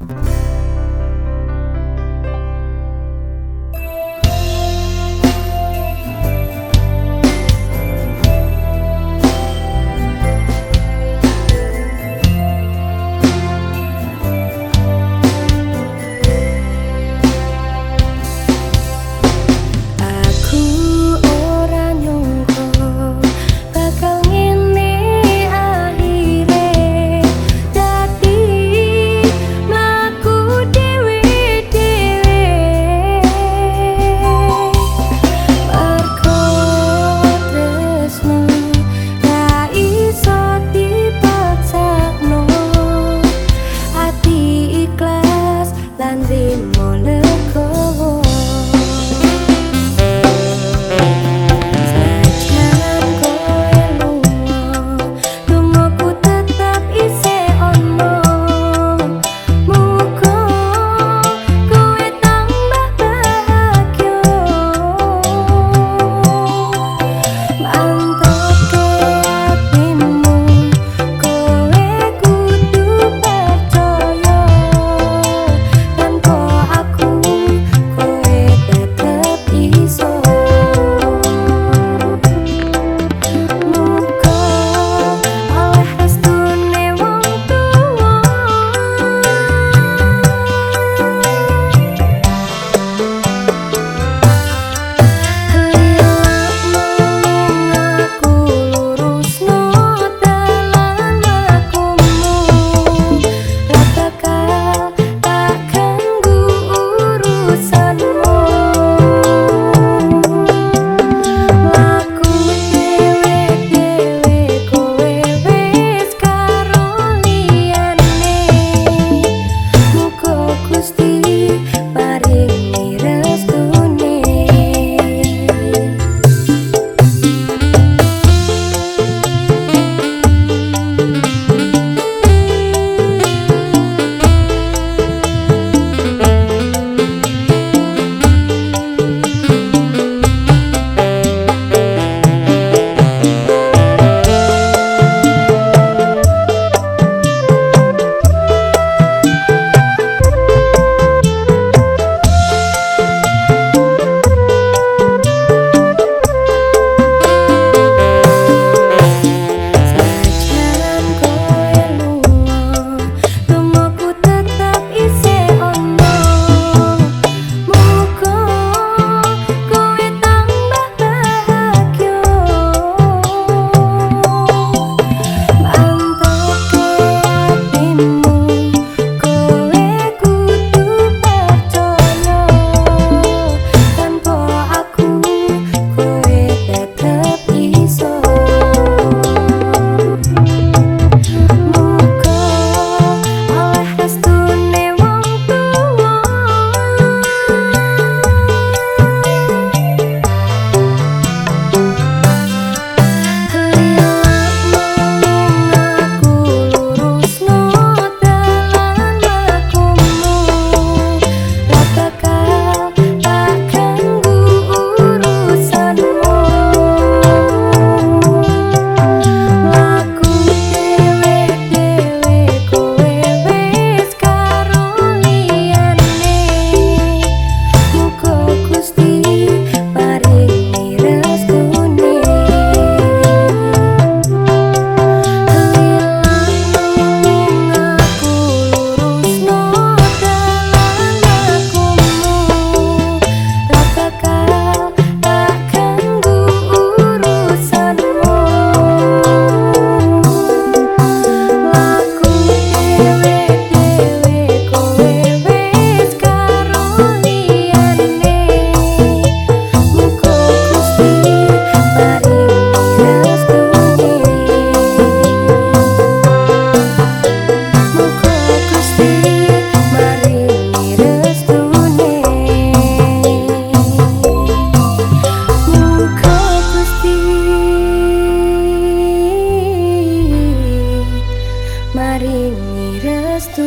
Bye. निरस्तु